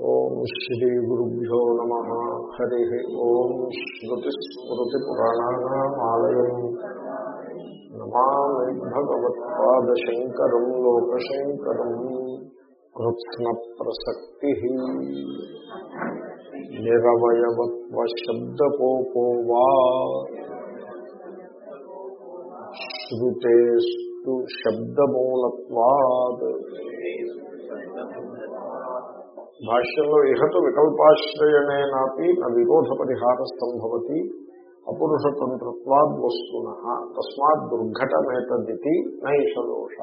ఓం శ్రీ గురుభ్యో నమ. హరి ఓం శ్రుతిస్మృతిపురాణానామాలయం నమామి భగవత్పాదశంకరం లోకశంకరం. కృత్స్న ప్రసక్తి నిరవయవత్వశబ్దకోపో వా. శ్రుతేస్తు శబ్దమూలత్వాద్. భాష్యంలో ఇహతు వికల్పాశ్రయణేనాపి న విరోధ పరిహార సంభవతి అపురుషతంత్రత్వాద్ వస్తున తస్మాత్ దుర్ఘటమేతదితి నైష దోష.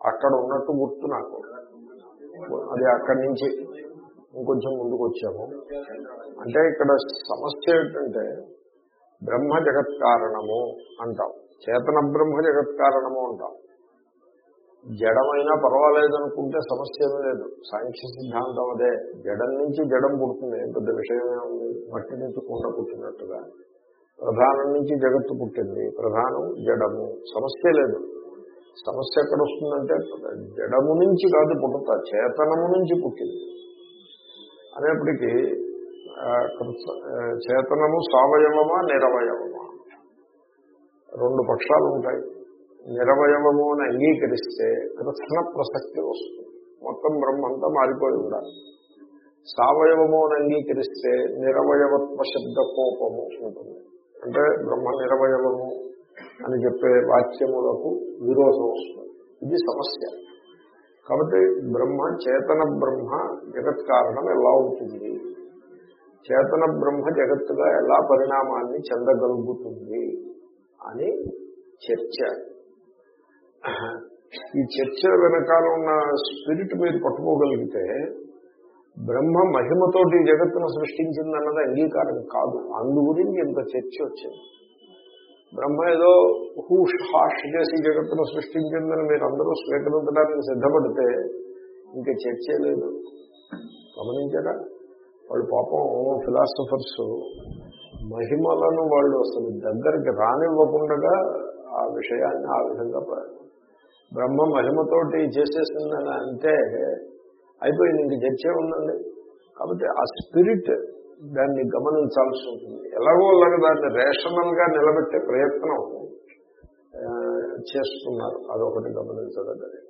అక్కడ ఉన్నట్టు గుర్తు నాకు. అది అక్కడి నుంచి ఇంకొంచెం ముందుకు వచ్చాము అంటే ఇక్కడ సమస్య ఏంటంటే బ్రహ్మ జగత్ కారణము అంటాం. చేతన బ్రహ్మ జగత్ కారణము అంటాం. జడమైనా పర్వాలేదనుకుంటే సమస్య ఏమీ లేదు. సాంఖ్య సిద్ధాంతం అదే. జడం నుంచి జడం పుడుతుంది. పెద్ద విషయమే ఉంది. మట్టి నుంచి కుండ పుట్టినట్టుగా. ప్రధానం నుంచి జగత్తు పుట్టింది. ప్రధానం జడము. సమస్య లేదు. సమస్య ఎక్కడ వస్తుందంటే జడము నుంచి కాదు పుట్టుతా. చేతనము నుంచి పుట్టింది. అనేప్పటికీ చేతనము సవయవమా నిరవయవమా? రెండు పక్షాలు ఉంటాయి నిరవయవము అని అంగీకరిస్తే కృష్ణ ప్రసక్తి వస్తుంది. మొత్తం బ్రహ్మంతా మారిపోయి ఉండాలి. సవయవము అని అంగీకరిస్తే నిరవయవత్వ శబ్ద కోపము ఉంటుంది. అంటే బ్రహ్మ నిరవయవము అని చెప్పే వాక్యములకు విరోధం వస్తుంది. ఇది సమస్య. కాబట్టి బ్రహ్మ చేతన బ్రహ్మ జగత్ కారణం ఎలా అవుతుంది చేతన బ్రహ్మ జగత్తుగా ఎలా పరిణామాన్ని చెందగలుగుతుంది అని చర్చ. ఈ చర్చ వెనకాల ఉన్న స్పిరిట్ మీరు పట్టుకోగలిగితే బ్రహ్మ మహిమతోటి జగత్తును సృష్టించిందన్నది అంగీకారం కాదు. అందు గురించి ఇంత చర్చ వచ్చింది. బ్రహ్మ ఏదో హూష్ హాష్ చేసి జగత్తును సృష్టించిందని మీరు అందరూ స్వీకరించడానికి సిద్ధపడితే ఇంకా చర్చే లేదు. గమనించారా? వాళ్ళు పాపం ఫిలాసఫర్స్ మహిమలను వాళ్ళు అసలు దగ్గరికి రానివ్వకుండా ఆ విషయాన్ని ఆ విధంగా బ్రహ్మ మహిమతోటి చేసేసిందని అంటే అయిపోయింది ఇంక చర్చే ఉందండి. కాబట్టి ఆ స్పిరిట్ దాన్ని గమనించాల్సి ఉంటుంది. ఎలాగో అలాగ దాన్ని రేషనల్గా నిలబెట్టే ప్రయత్నం చేస్తున్నారు. అదొకటి గమనించదగ్గది.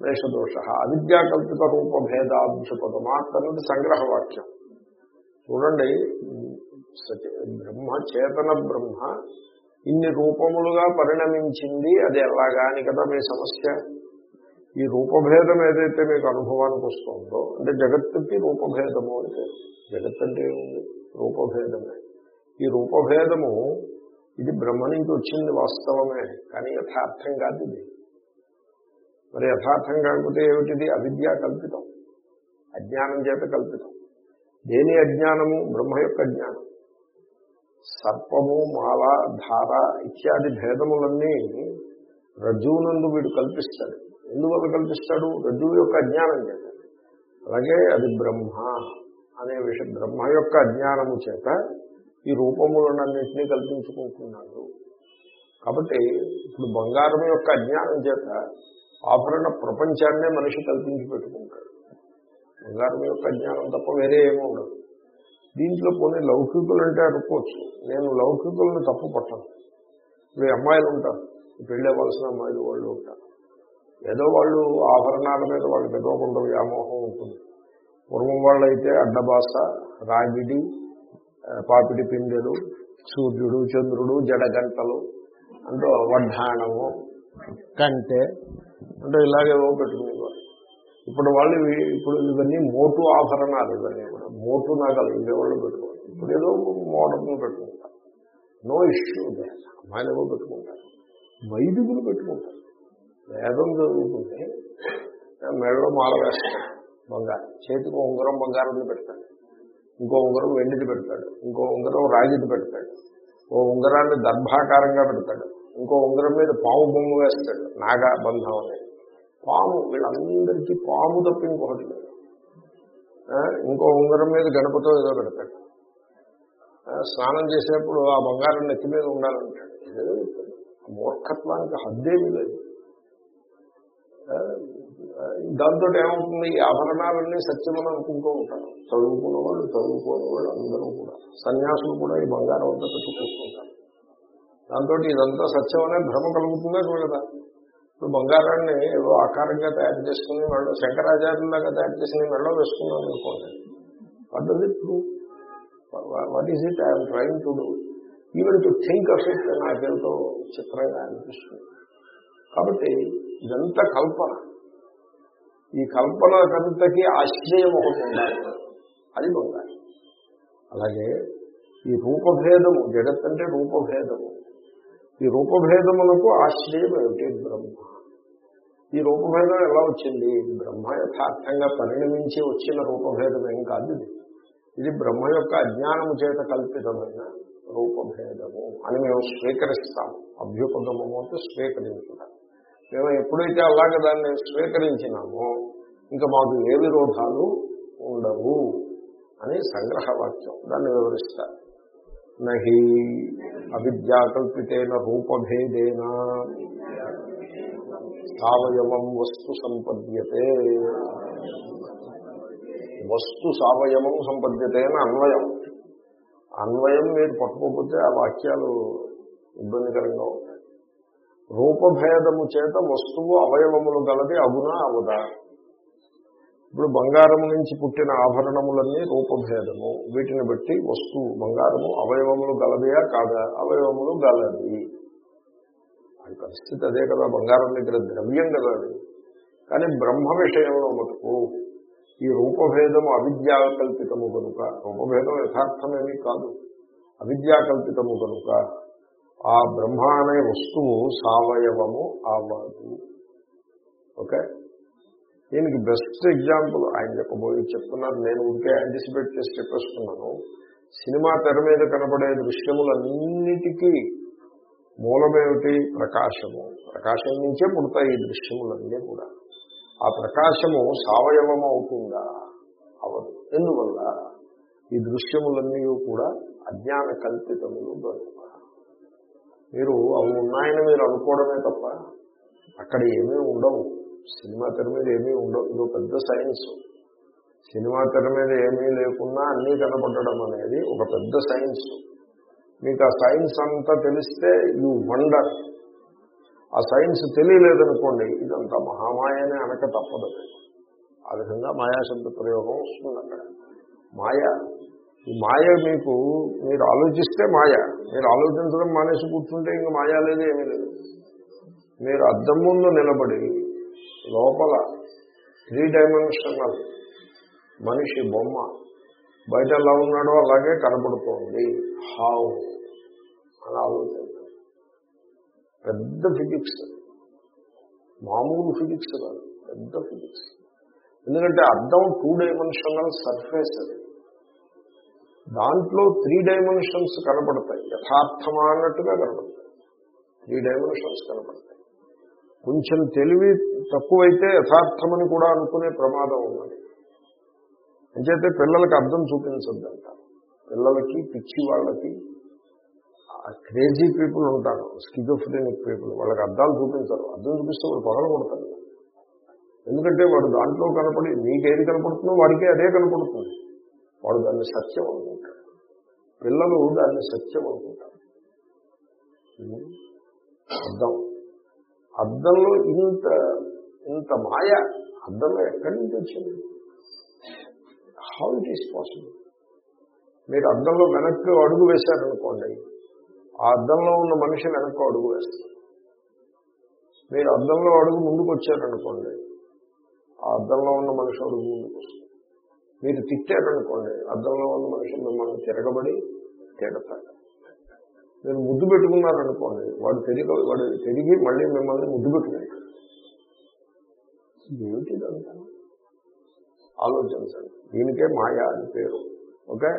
వేషదోష అవిద్యాకల్పిత రూపభేదాభ్యుపదమాత్ అన్నది సంగ్రహవాక్యం. చూడండి బ్రహ్మ చేతన బ్రహ్మ ఇన్ని రూపములుగా పరిణమించింది అది ఎలాగాని కదా మీ సమస్య. ఈ రూపభేదం ఏదైతే మీకు అనుభవానికి వస్తుందో అంటే జగత్తుకి రూపభేదము అంటే జగత్ అంటే ఏముంది? రూపభేదమే. ఈ రూపభేదము ఇది బ్రహ్మ నుంచి వచ్చింది వాస్తవమే కానీ యథార్థం కాదు ఇది. మరి యథార్థం కాకపోతే ఏమిటిది? అవిద్య కల్పితం. అజ్ఞానం చేత కల్పితం. దేని అజ్ఞానము? బ్రహ్మ యొక్క అజ్ఞానం. సర్పము మాల ధార ఇత్యాది భేదములన్నీ రజ్జువునందు వీడు కల్పిస్తాడు. ఎందువల్ల కల్పిస్తాడు? రజ్జువు యొక్క అజ్ఞానం చేత. అలాగే అది బ్రహ్మ అనే విషయం బ్రహ్మ యొక్క అజ్ఞానము చేత ఈ రూపములన్నింటినీ కల్పించుకుంటున్నాడు. కాబట్టి ఇప్పుడు బంగారం యొక్క అజ్ఞానం చేత ఆభరణ ప్రపంచాన్నే మనిషి కల్పించి పెట్టుకుంటాడు. బంగారం యొక్క అజ్ఞానం తప్ప వేరే ఏమో ఉండదు. దీంట్లో పోనీ లౌకికులు అంటే అనుకోవచ్చు నేను లౌకికులను తప్పు పట్టను. ఇప్పుడు అమ్మాయిలు ఉంటారు. పెళ్ళవలసిన అమ్మాయిలు వాళ్ళు ఉంటారు. ఏదో వాళ్ళు ఆభరణాల మీద వాళ్ళకి ఏదో కొంత వ్యామోహం ఉంటుంది. పూర్వం వాళ్ళైతే అడ్డబాస రాగిడి పాపిడి పిండెలు సూర్యుడు చంద్రుడు జడగంటలు అంటూ వడ్డాణము కంటే అంటే ఇలాగేవో పెట్టుకునేవారు. ఇప్పుడు వాళ్ళు ఇప్పుడు ఇవన్నీ మోటు ఆభరణాలు ఇవన్నీ కూడా. మోటు నగలు ఇవే వాళ్ళు పెట్టుకోవాలి ఇప్పుడు ఏదో మోడర్న్ పెట్టుకుంటారు. నో ఇష్యూ అమ్మాయిలు ఏవో పెట్టుకుంటారు. వైదికులు పెట్టుకుంటారు. వేదం చదువుకుంటే మెడలో మాల వేస్తాడు బంగారం. చేతికి ఉంగరం బంగారంది పెడతాడు. ఇంకో ఉంగరం వెండిది పెడతాడు. ఇంకో ఉంగరం రాగిది పెడతాడు. ఓ ఉంగరాన్ని దర్భాకారంగా పెడతాడు. ఇంకో ఉంగరం మీద పావు బొమ్మ వేస్తాడు. నాగా బంధం అనేది. పాము వీళ్ళందరికీ పాము తప్ప ఇంకొకటి లేదు. ఇంకో ఉంగరం మీద గణపతో ఏదో పెడతాడు. స్నానం చేసేప్పుడు ఆ బంగారం నెత్తి మీద ఉండాలంటాడు. ఏదో మూర్ఖత్వానికి హద్దేమీ లేదు. దాంతో ఏమవుతుంది? ఈ ఆభరణాలన్నీ సత్యమని అనుకుంటూ ఉంటారు. చదువుకున్న వాళ్ళు చదువుకోని వాళ్ళు అందరూ కూడా. సన్యాసులు కూడా ఈ బంగారం అంతా పెట్టుకుంటుంటారు దాంతో ఇదంతా సత్యమనే భ్రమ కలుగుతుందా కదా ఇప్పుడు బంగారాన్ని ఏదో ఆకారంగా తయారు చేసుకుని మెడలో శంకరాచార్యులాగా తయారు చేసుకుని మెడలో వేసుకున్నాను అనుకోండి. పద్ధతి ఇప్పుడు what is it I'm trying to do even to think of it నాకేంతో చిత్రంగా అనిపిస్తుంది. కాబట్టి ఇదంతా కల్పన. ఈ కల్పన కంతకి ఆశ్చర్యం ఒకటి ఉండాలి. అది బంగారం. అలాగే ఈ రూపభేదము జగత్ అంటే రూపభేదము. ఈ రూపభేదములకు ఆశ్రయం ఏమిటి? బ్రహ్మ. ఈ రూపభేదం ఎలా వచ్చింది? బ్రహ్మ యథార్థంగా పరిణమించి వచ్చిన రూపభేదం ఏం కాదు ఇది. ఇది బ్రహ్మ యొక్క అజ్ఞానము చేత కల్పితమైన రూపభేదము అని మేము స్వీకరిస్తాము అభ్యుపగమము అంటే స్వీకరించుతాం మేము ఎప్పుడైతే అలాగ దాన్ని స్వీకరించినామో ఇంకా మాకు ఏ విరోధాలు ఉండవు అని సంగ్రహవాక్యం దాన్ని వివరిస్తారు. నహి అవిద్యాకల్పితేన రూపభేదేన సావయవం వస్తు సంపద్యతే. వస్తు సావయవం సంపద్యతే అని అన్వయం. అన్వయం మీరు పట్టుకోకపోతే ఆ వాక్యాలు ఇబ్బందికరంగా ఉంటాయి. రూపభేదము చేత వస్తువు అవయవములు గలది అగునా అవదా? ఇప్పుడు బంగారం నుంచి పుట్టిన ఆభరణములన్నీ రూపభేదము. వీటిని బట్టి వస్తువు బంగారము అవయవములు గలదయా కాదా? అవయవములు గలది. అది పరిస్థితి అదే కదా బంగారం దగ్గర ద్రవ్యం కదా కానీ బ్రహ్మ విషయంలో మటుకు ఈ రూపభేదము అవిద్యాకల్పితము కనుక రూపభేదం యథార్థమేమీ కాదు. అవిద్యాకల్పితము కనుక ఆ బ్రహ్మ అనే వస్తువు సావయవము అవ్వదు. ఓకే? దీనికి బెస్ట్ ఎగ్జాంపుల్ ఆయన చెప్పబోయి చెప్తున్నారు. నేను ఉంటే యాంటిసిపేట్ చేసి చెప్పేస్తున్నాను. సినిమా తెర మీద కనబడే దృశ్యములన్నిటికీ మూలమేమిటి? ప్రకాశము. ప్రకాశం నుంచే పుడతాయి ఈ దృశ్యములన్నీ కూడా. ఆ ప్రకాశము సవయవం అవుతుందా అవదు. ఎందువల్ల? ఈ దృశ్యములన్నీ కూడా అజ్ఞాన కల్పితములు కనుక మీరు అవి ఉన్నాయని మీరు అనుకోవడమే తప్ప అక్కడ ఏమీ ఉండవు. సినిమా తెర మీద ఏమీ ఉండవు. ఇదో పెద్ద సైన్స్. సినిమా తెర మీద ఏమీ లేకున్నా అన్నీ కనపడడం అనేది ఒక పెద్ద సైన్స్. మీకు ఆ సైన్స్ అంతా తెలిస్తే యూ వండర్. ఆ సైన్స్ తెలియలేదనుకోండి ఇదంతా మహామాయనే అనక తప్పదు. ఆ విధంగా మాయాశబ్ద ప్రయోగం వస్తుంది అక్కడ. మాయ ఈ మాయ మీకు మీరు ఆలోచిస్తే మాయ. మీరు ఆలోచించడం మానేసి కూర్చుంటే ఇంక మాయా లేదు ఏమీ లేదు. మీరు అద్దం ముందు నిలబడి లోపల త్రీ డైమెన్షనల్ మనిషి బొమ్మ బయట ఎలా ఉన్నాడో అలాగే కనబడుతోంది. హావ్ అని ఆలోచించండి పెద్ద ఫిజిక్స్ మామూలు ఫిజిక్స్ కాదు పెద్ద ఫిజిక్స్ ఎందుకంటే అర్థం టూ డైమెన్షనల్ సర్ఫేస్ అది. దాంట్లో త్రీ డైమెన్షన్స్ కనపడతాయి యథార్థమా అన్నట్టుగా కనపడతాయి త్రీ డైమెన్షన్స్ కనపడతాయి కొంచెం తెలివి తక్కువైతే యథార్థమని కూడా అనుకునే ప్రమాదం ఉన్నది. అంచేతే పిల్లలకి అర్థం చూపించద్దంట. పిల్లలకి పిచ్చి వాళ్ళకి క్రేజీ పీపుల్ ఉంటారు స్కిజోఫ్రెనిక్ పీపుల్ వాళ్ళకి అర్థాలు చూపించరు. అర్థం చూపిస్తే వాడు పొగలు కొడతారు. ఎందుకంటే వాడు దాంట్లో కనపడి నీకేది కనపడుతుందో వాడికే అదే కనపడుతుంది. వాడు దాన్ని సత్యం అనుకుంటాడు. పిల్లలు దాన్ని సత్యం అనుకుంటారు. అర్థం. అద్దంలో ఇంత ఇంత మాయ అద్దంలో ఎక్కడి నుంచి వచ్చింది? హౌ ఇట్ ఈస్ పాసిబుల్ మీరు అద్దంలో వెనక్కి అడుగు వేశారనుకోండి ఆ అద్దంలో ఉన్న మనిషి వెనక్కి అడుగు వేస్తారు మీరు అద్దంలో అడుగు ముందుకు వచ్చారనుకోండి ఆ అద్దంలో ఉన్న మనిషి అడుగు ముందుకు వస్తుంది మీరు తిట్టారనుకోండి అద్దంలో ఉన్న మనిషి మిమ్మల్ని తిరగబడి తిడతారు మీరు ముద్దు పెట్టుకున్నారనుకోండి వాడు తిరిగి వాడు తిరిగి మళ్ళీ మిమ్మల్ని ముద్దు పెట్టుకుంటాడు ఏమిటిదంతా? ఆలోచించండి. దీనికే మాయా అని పేరు. ఓకే?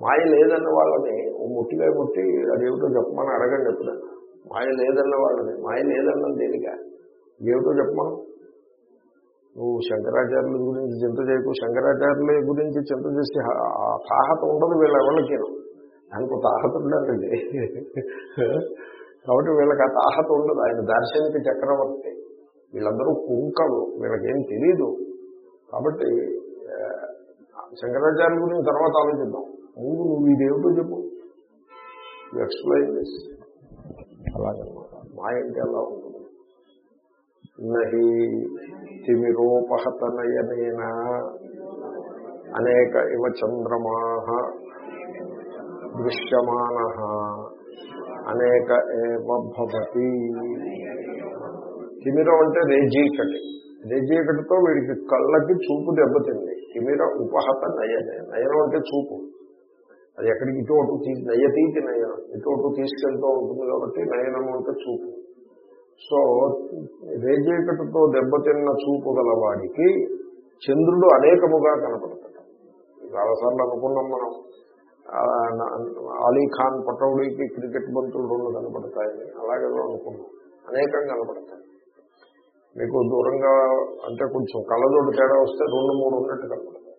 మాయ లేదన్న వాళ్ళని ఓ ముట్టిగా ముట్టి అదేమిటో చెప్పమని అడగండి ఎప్పుడైనా. మాయ లేదన్న వాళ్ళని మాయ లేదన్నది దేనిగా ఏమిటో చెప్పమను. నువ్వు శంకరాచార్యుల గురించి చింత చేయకు. శంకరాచార్యుల గురించి చింత చేసి తాహత ఉండదు వీళ్ళ ఎవరికి దానికి తాహత ఉండాలండి. కాబట్టి వీళ్ళకి ఆ తాహత ఉండదు. ఆయన దార్శనిక చక్రవర్తి. వీళ్ళందరూ కుంకలు. వీళ్ళకేం తెలీదు. కాబట్టి శంకరాచార్య గురించి తర్వాత ఆలోచిద్దాం. ముందు నువ్వు ఇదేమిటో చెప్పు. ఎక్స్ప్లెయిన్ దిస్ అలాగనమాట మాయ అంటే ఎలా ఉంటుంది. నహి తిమిరోపహతనయనేన అనేక ఇవ చంద్రమాహ దృశ్యమాన అనేక ఏవ తిమిరం అంటే రేజీకటి రేజీకటితో వీడికి కళ్ళకి చూపు దెబ్బతింది. తిమిర ఉపహత నయనే నయనం అంటే చూపు. అది ఎక్కడికి ఇటు అటు తీ నయతీతి నయనం. ఇటు అటు తీసుకెళ్తూ ఉంటుంది కాబట్టి నయనం అంటే చూపు. సో రేజీకటితో దెబ్బతిన్న చూపు గలవాడికి చంద్రుడు అనేకముగా కనపడతాడు. చాలాసార్లు అనుకున్నాం మనం. అలీఖాన్ అలీ ఖాన్ పటౌడీకి క్రికెట్ బంతులు రెండు కనపడతాయని అలాగే అనుకున్నాం అనేకం కనపడతాయి. మీకు దూరంగా అంటే కొంచెం కళ్ళజోడు తేడా వస్తే రెండు మూడు ఉన్నట్టు కనపడతాయి.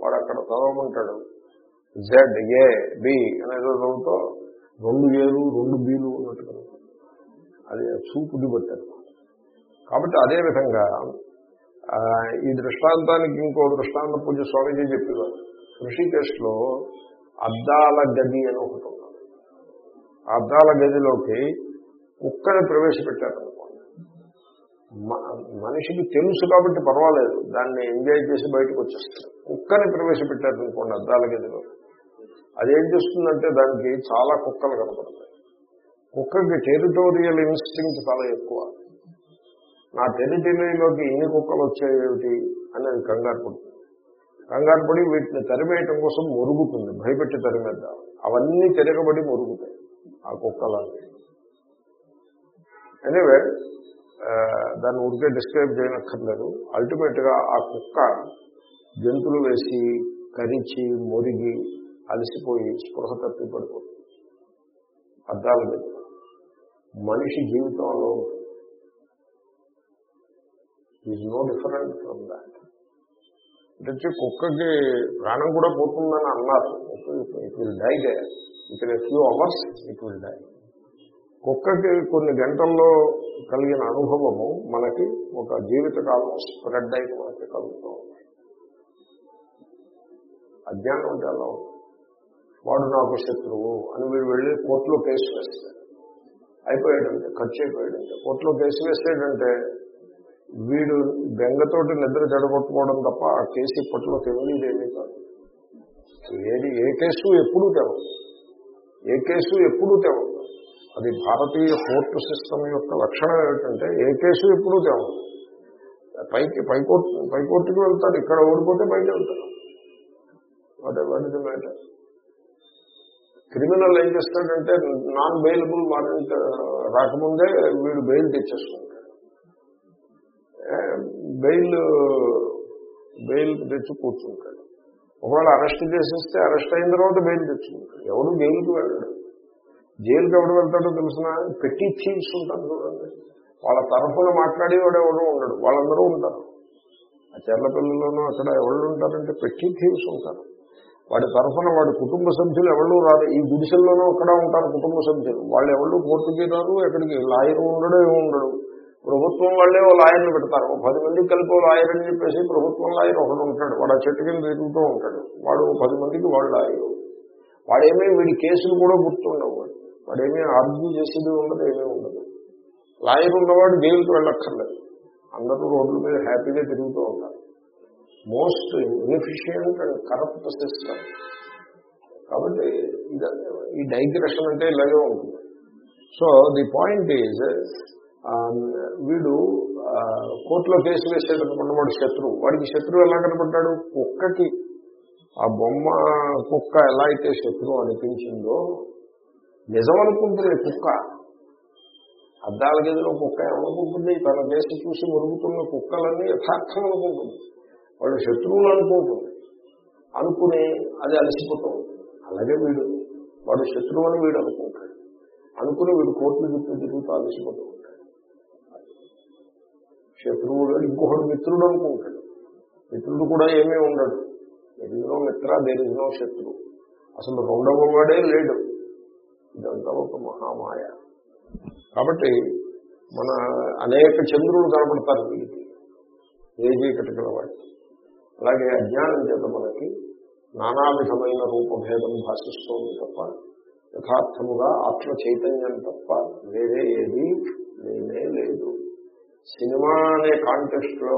వాడు అక్కడ చదవమంటాడు. జెడ్ ఏ బి అనేది చదువుతో రెండు ఏలు రెండు బీలు ఉన్నట్టు కనపడతాయి. అది చూపుది పట్టారు కాబట్టి అదే విధంగా ఈ దృష్టాంతానికి ఇంకో దృష్టాంత పూజ స్వామీజీ చెప్పేవారు. ఋషికేశ్లో అద్దాల గది అని ఒకటి ఉన్నది అద్దాల గదిలోకి కుక్కని ప్రవేశపెట్టారనుకోండి మ- మనిషికి తెలుసు కాబట్టి పర్వాలేదు. దాన్ని ఎంజాయ్ చేసి బయటకు వచ్చేస్తారు. కుక్కని ప్రవేశపెట్టారనుకోండి అద్దాల గదిలో. అదేం చేస్తుందంటే దానికి చాలా కుక్కలు కనపడతాయి. కుక్కకి టెరిటోరియల్ ఇన్స్టింగ్ చాలా ఎక్కువ. నా టెరిటరీలోకి ఎన్ని కుక్కలు వచ్చాయేమిటి అని అది కంగారు పడుతుంది. కంగారు పడి వీటిని తరిమేయటం కోసం మురుగుతుంది భయపెట్టి తరిమేద్దాం. అవన్నీ తిరగబడి మురుగుతాయి ఆ కుక్కలన్నీ ఎనీవే దాన్ని ఉడికే డిస్క్రైబ్ చేయనక్కర్లేదు. అల్టిమేట్గా ఆ కుక్క జంతులు వేసి కరిచి మొరిగి అలసిపోయి స్పృహ తప్పి పడిపోతుంది. అద్దాల మనిషి జీవితంలో is no different from that అంటే కుక్కకి ప్రాణం కూడా పోతుందని అన్నారు. It will die day it in few hours it will die కుక్కకి కొన్ని గంటల్లో కలిగిన అనుభవము మనకి ఒక జీవితకాలం స్ప్రెడ్ అయి మనకి కలుగుతూ ఉంది. అజ్ఞానం అంటే అలా వాడు నాకు శత్రువు అని వీడు వెళ్ళి కోర్టులో కేసు వేస్తాడు. అయిపోయాడంటే ఖర్చు అయిపోయాడంటే కోర్టులో కేసు వేసాడంటే వీడు బెంగతోటి నిద్ర చెడగొట్టుకోవడం తప్ప ఆ కేసు ఇప్పట్లో తెలియదేమీ కాదు. ఏది ఏ కేసు ఎప్పుడూ తెలవదు. ఏ కేసు ఎప్పుడూ తెలవదు. అది భారతీయ కోర్టు సిస్టమ్ యొక్క లక్షణం ఏమిటంటే ఏ కేసు ఎప్పుడూ తెలవదు. పైకి పైకోర్టు పైకోర్టుకి వెళ్తాడు. ఇక్కడ ఓడిపోతే బయట వెళ్తాడు. What what is matter criminal ఏం చేస్తాడంటే నాన్ బెయిలబుల్ వారెంట్ రాకముందే వీడు బెయిల్ తెచ్చేసుకుంటాడు. బెయిల్ బెయిల్ తెచ్చి కూర్చుంటాడు. ఒకవేళ అరెస్ట్ చేసేస్తే అరెస్ట్ అయిన తర్వాత బెయిల్ తెచ్చుకుంటాడు. ఎవడు జైలుకి వెళ్ళాడు. జైలుకి ఎవడు వెళ్తాడో తెలిసిన? పెట్టి థీవ్స్ ఉంటారు చూడండి. వాళ్ళ తరఫున మాట్లాడేవాడు ఎవడో ఉండడు. వాళ్ళందరూ ఉంటారు. ఆ చెల్లపిల్లలోనూ అక్కడ ఎవళ్ళు ఉంటారంటే పెట్టి థీవ్స్ ఉంటారు వాడి తరఫున వాడి కుటుంబ సభ్యులు ఎవరు రారు. ఈ గుడిసెల్లోనూ అక్కడ ఉంటారు కుటుంబ సభ్యులు. వాళ్ళు ఎవరు కోర్టుకి రారు ఎక్కడికి? లాయర్ ఉండడు ఏమి ఉండడు. ప్రభుత్వం వాళ్ళే ఓ లాయర్ని పెడతారు. ఓ పది మందికి కలిపి ఓ లాయర్ అని చెప్పేసి ప్రభుత్వం లాయర్ ఒకడు ఉంటాడు. వాడు ఆ చెట్టు కింద తిరుగుతూ ఉంటాడు. వాడు ఓ పది మందికి వాడు లాయరు. వాడేమీ వీడి కేసులు కూడా గుర్తుండవు. వాడు వాడేమీ ఆర్గ్యూ చేసేది ఉండదు ఏమీ ఉండదు. లాయర్ ఉన్నవాడు జైలుకి వెళ్ళక్కర్లేదు. అందరూ రోడ్ల మీద హ్యాపీగా తిరుగుతూ ఉంటారు. Most inefficient and corrupt system. కాబట్టి ఈ డైగ్రెషన్ అంటే ఇలాగే ఉంటుంది. సో ది పాయింట్ ఈజ్ వీడు కోర్టులో కేసు వేసాడు అనుకున్న వాడు శత్రువు. వాడికి శత్రువు ఎలా కనపడ్డాడు? కుక్కకి. ఆ బొమ్మ కుక్క ఎలా అయితే శత్రువు అనిపించిందో నిజం అనుకుంటుంది కుక్క. అద్దాల గదిలో కుక్క ఏమనుకుంటుంది? తన దేశం చూసి మురుగుతున్న కుక్కలన్నీ యథార్థం అనుకుంటుంది. వాళ్ళు శత్రువులు అనుకుంటుంది అనుకుని అది అలసిపోతూ. ఉంటుంది అలాగే వీడు. వాడు శత్రువు అని వీడు అనుకుంటాడు. అనుకుని వీడు కోర్టులు చుట్టూ తిరుగుతూ అలసిపోతూ. శత్రువుడు ఇంకొకడు మిత్రుడు అనుకుంటాడు. మిత్రుడు కూడా ఏమీ ఉండడు. దెర్ మిత్ర దేర్ శత్రువు శత్రు. అసలు రెండవ వాడే లేడు. ఇదంతా ఒక మహామాయ. కాబట్టి మన అనేక చంద్రులు కనపడతారు వీరికి ఏ చీకటి వాడికి అలాగే అజ్ఞానం చేత మనకి నానా విధమైన రూపభేదం భాషిస్తోంది తప్ప యథార్థముగా ఆత్మ చైతన్యం తప్ప వేరే ఏది లేనే లేదు. సినిమా అనే కాంటెక్స్ట్లో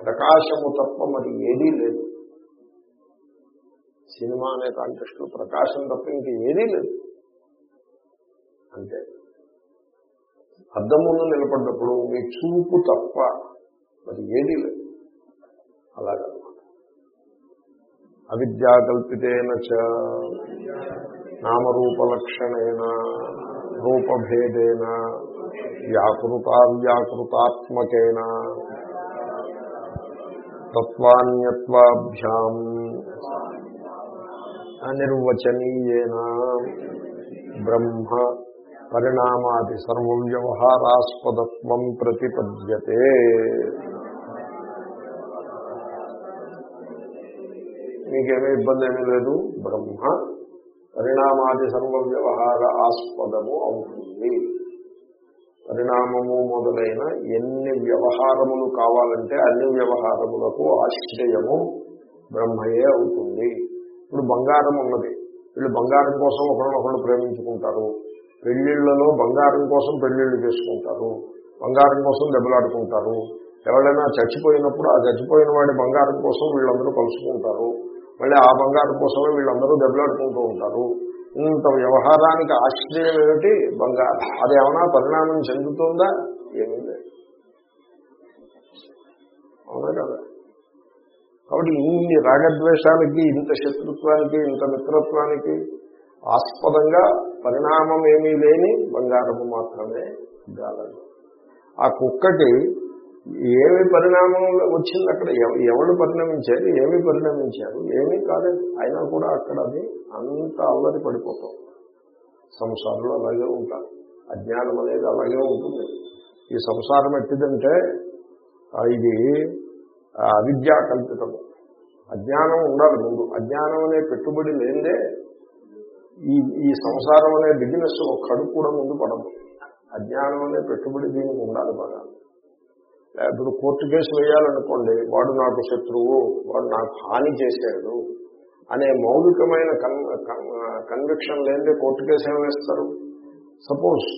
ప్రకాశము తప్ప మరి ఏదీ లేదు. సినిమా అనే కాంటెక్స్ట్లో ప్రకాశం తప్ప ఇంక ఏదీ లేదు. అంతే. అద్దం ముందు నిలబడ్డప్పుడు మీ చూపు తప్ప మరి ఏదీ లేదు. అలాగనమాట. అవిద్యాకల్పితేన చ నామరూపలక్షణేన రూపభేదేన వ్యాకృతావ్యాకృతాత్మకేన తత్వాన్యత్వాభ్యాం అనిర్వచనీయేన బ్రహ్మ పరిణామాది సర్వవ్యవహారాస్పదత్వం ప్రతిపద్యతే. మీకేమీ ఇబ్బంది ఏమీ లేదు? బ్రహ్మ పరిణామాది సర్వ వ్యవహార ఆస్పదము అవుతుంది. పరిణామము మొదలైన ఎన్ని వ్యవహారములు కావాలంటే అన్ని వ్యవహారములకు ఆశ్రయము బ్రహ్మయే అవుతుంది. ఇప్పుడు బంగారం ఉన్నది. వీళ్ళు బంగారం కోసం ఒకరినొకరు ప్రేమించుకుంటారు. పెళ్ళిళ్ళలో బంగారం కోసం పెళ్ళిళ్ళు చేసుకుంటారు. బంగారం కోసం దెబ్బలాడుకుంటారు. ఎవరైనా చచ్చిపోయినప్పుడు ఆ చచ్చిపోయిన వాడి బంగారం కోసం వీళ్ళందరూ కలుసుకుంటారు. మళ్ళీ ఆ బంగారం కోసమే వీళ్ళందరూ దెబ్బలాడుకుంటూ ఉంటారు. ఇంత వ్యవహారానికి ఆశ్చర్యం ఏమిటి? బంగారం. అది ఏమైనా పరిణామం చెందుతుందా? ఏమీ లేదు అవునా కదా? కాబట్టి ఇన్ని రాగద్వేషాలకి ఇంత శత్రుత్వానికి ఇంత మిత్రత్వానికి ఆస్పదంగా పరిణామం ఏమీ లేని బంగారము మాత్రమే గాలదు. ఆ కుక్కకి ఏమి పరిణామం వచ్చింది అక్కడ ఎవ- ఎవరు పరిణమించారు? ఏమి పరిణమించారు? ఏమీ కాలేదు. అయినా కూడా అక్కడ అది అంత అల్లరి పడిపోతాం. సంసారంలో అలాగే ఉంటారు. అజ్ఞానం అనేది అలాగే ఉంటుంది. ఈ సంసారం ఎట్టిదంటే ఇది అవిద్యా కల్పితము. అజ్ఞానం ఉండాలి ముందు. అజ్ఞానం అనే పెట్టుబడి లేదే ఈ ఈ సంసారం అనే బిజినెస్ ఒక్కడు కూడా ముందు పడదు. అజ్ఞానం అనే పెట్టుబడి దీనికి ఉండాలి బాగా. ఇప్పుడు కోర్టు కేసు వేయాలనుకోండి వాడు నాకు శత్రువు వాడు నాకు హాని చేశాడు అనే మౌలికమైన కన్విక్షన్ లేదే కోర్టు కేసు ఏం వేస్తారు? సపోజ్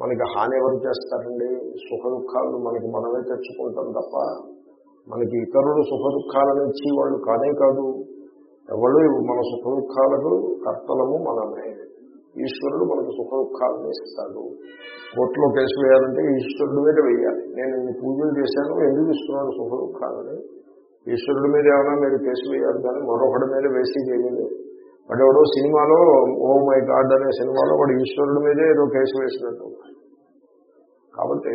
మనకి హాని ఎవరు చేస్తారండి? సుఖ దుఃఖాలను మనకి మనమే తెచ్చుకుంటాం తప్ప మనకి ఇతరులు సుఖ దుఃఖాలను ఇచ్చి వాళ్ళు కానే కాదు. ఎవరు మన సుఖ దుఃఖాలకు కర్తలము మనమే. ఈశ్వరుడు మనకు సుఖ దుఃఖాలను ఇస్తాడు కోర్టులో కేసు వేయాలంటే ఈశ్వరుడు మీద వేయాలి. నేను ఇన్ని పూజలు చేశాను ఎందుకు ఇస్తున్నాను సుఖ దుఃఖాలని? ఈశ్వరుడి మీద ఏమైనా మీరు కేసు వేయాలి కానీ మరొకటి మీద వేసి చేయలేదు. వాడెవడో సినిమాలో ఓ మై గాడ్ అనే సినిమాలో వాడు ఈశ్వరుడి మీదే ఏదో కేసు వేసినట్టు. కాబట్టి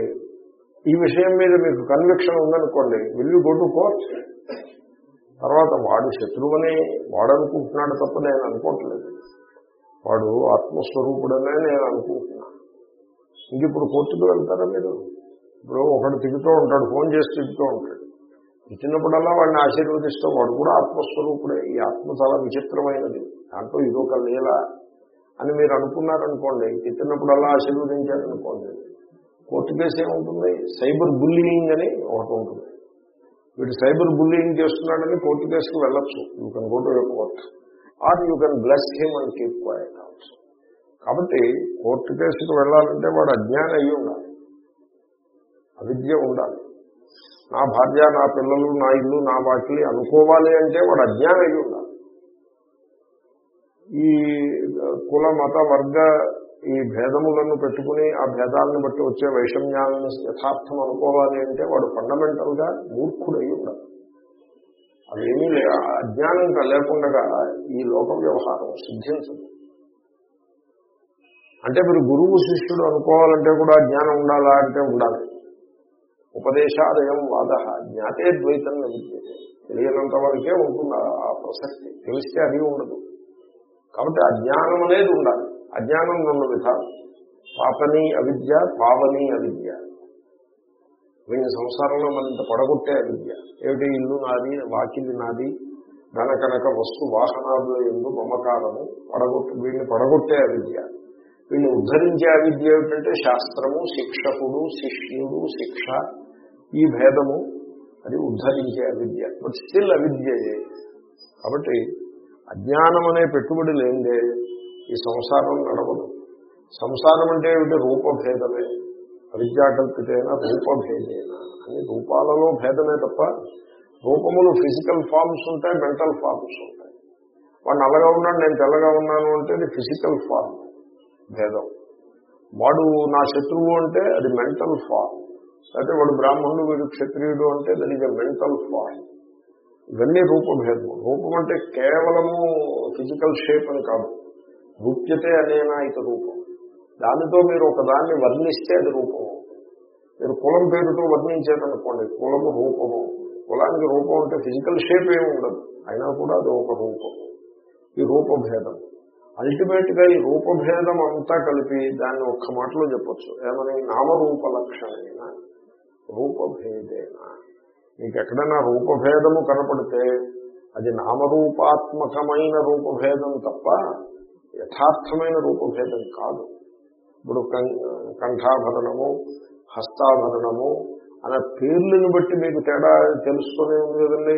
ఈ విషయం మీద మీకు కన్విక్షన్ ఉందనుకోండి. విల్లు గొడ్డు కోర్ట్ తర్వాత వాడు శత్రువుని వాడనుకుంటున్నాడు తప్ప నేను అనుకోవట్లేదు. వాడు ఆత్మస్వరూపుడనే నేను అనుకుంటున్నాను ఇంక ఇప్పుడు కోర్టుకు వెళ్తారా మీరు? ఇప్పుడు ఒకడు తిరుగుతూ ఉంటాడు ఫోన్ చేసి తిరుగుతూ ఉంటాడు. తిట్టినప్పుడల్లా వాడిని ఆశీర్వదిస్తూ వాడు కూడా ఆత్మస్వరూపుడే. ఈ ఆత్మ చాలా విచిత్రమైనది. దాంట్లో ఇదొక లీల అని మీరు అనుకున్నారనుకోండి తిట్టినప్పుడల్లా ఆశీర్వదించారనుకోండి కోర్టు కేసు ఏముంటుంది? సైబర్ బుల్లింగ్ అని ఒకటి ఉంటుంది. వీడు సైబర్ బుల్లింగ్ చేస్తున్నాడని కోర్టు కేసుకు వెళ్ళొచ్చు. You can go to court. Or you can bless him and keep quiet also కాబట్టి కోర్టు కేసుకు వెళ్ళాలంటే వాడు అజ్ఞానం అయ్యి ఉండాలి. అవిద్య ఉండాలి. నా భార్య నా పిల్లలు నా ఇల్లు నా వాకిలి అనుకోవాలి అంటే వాడు అజ్ఞానం అయ్యి ఉండాలి. ఈ కుల మత వర్గ ఈ భేదములను పెట్టుకుని ఆ భేదాలను బట్టి వచ్చే వైషమ్యాలను యథార్థం అనుకోవాలి అంటే వాడు ఫండమెంటల్గా మూర్ఖుడై ఉండాలి. అవేమీ లే అజ్ఞానం లేకుండా ఈ లోక వ్యవహారం సిద్ధించదు. అంటే మీరు గురువు శిష్యుడు అనుకోవాలంటే కూడా జ్ఞానం ఉండాలా అంటే ఉండాలి. ఉపదేశాదయం వాద జ్ఞాతే ద్వైతం విద్యతే తెలియనంత వరకే ఉంటుంది ఆ ప్రసక్తి. తెలిస్తే అది ఉండదు. కాబట్టి అజ్ఞానం అనేది ఉండాలి. అజ్ఞానం రెండు విధాలు పాపని అవిద్య పావని అవిద్య. వీళ్ళ సంసారంలో మరింత పడగొట్టే అవిద్య ఏమిటి? ఇల్లు నాది వాకిలి నాది ధనకనక వస్తు వాహనాలు ఎందు మమకారము పడగొట్టు వీడిని పడగొట్టే అవిద్య వీళ్ళు ఉద్ధరించే అవిద్య ఏమిటంటే శాస్త్రము శిక్షకుడు శిష్యుడు శిక్ష ఈ భేదము అది ఉద్ధరించే అవిద్య బట్ స్టిల్ అవిద్యయే కాబట్టి అజ్ఞానం అనే పెట్టుబడి లేనిదే ఈ సంసారం నడవదు. సంసారం అంటే ఏమిటి? రూపభేదమే. అవిద్యాకల్పితైన రూపభేదేన? అని రూపాలలో భేదమే తప్ప రూపములు ఫిజికల్ ఫార్మ్స్ ఉంటాయి మెంటల్ ఫార్మ్స్ ఉంటాయి. వాడు నల్లగా ఉన్నాడు నేను తెల్లగా ఉన్నాను అంటే అది ఫిజికల్ ఫార్మ్ భేదం. వాడు నా శత్రువు అంటే అది మెంటల్ ఫార్మ్ అయితే వాడు బ్రాహ్మణుడు వీడు క్షత్రియుడు అంటే that is a mental form ఇవన్నీ రూపభేదము రూపం అంటే కేవలము ఫిజికల్ షేప్ అని కాదు. రూప్యతే అనేనా ఇక రూపం. దానితో మీరు ఒకదాన్ని వర్ణిస్తే అది రూపం. మీరు కులం పేరుతో వర్ణించేదనుకోండి కులము రూపము. కులానికి రూపం అంటే ఫిజికల్ షేప్ ఏమి ఉండదు. అయినా కూడా అది ఒక రూపం. ఈ రూపభేదం. అల్టిమేట్గా ఈ రూపభేదం అంతా కలిపి దాన్ని ఒక్క మాటలో చెప్పొచ్చు. ఏమని? నామరూప లక్షణమైన రూపభేదేన? మీకు ఎక్కడైనా రూపభేదము కనపడితే అది నామరూపాత్మకమైన రూపభేదం తప్ప యథార్థమైన రూపభేదం కాదు. ఇప్పుడు కంఠాభరణము హస్తాభరణము అనే పేర్లను బట్టి మీకు తేడా తెలుసుకునే ఉంది కదండి.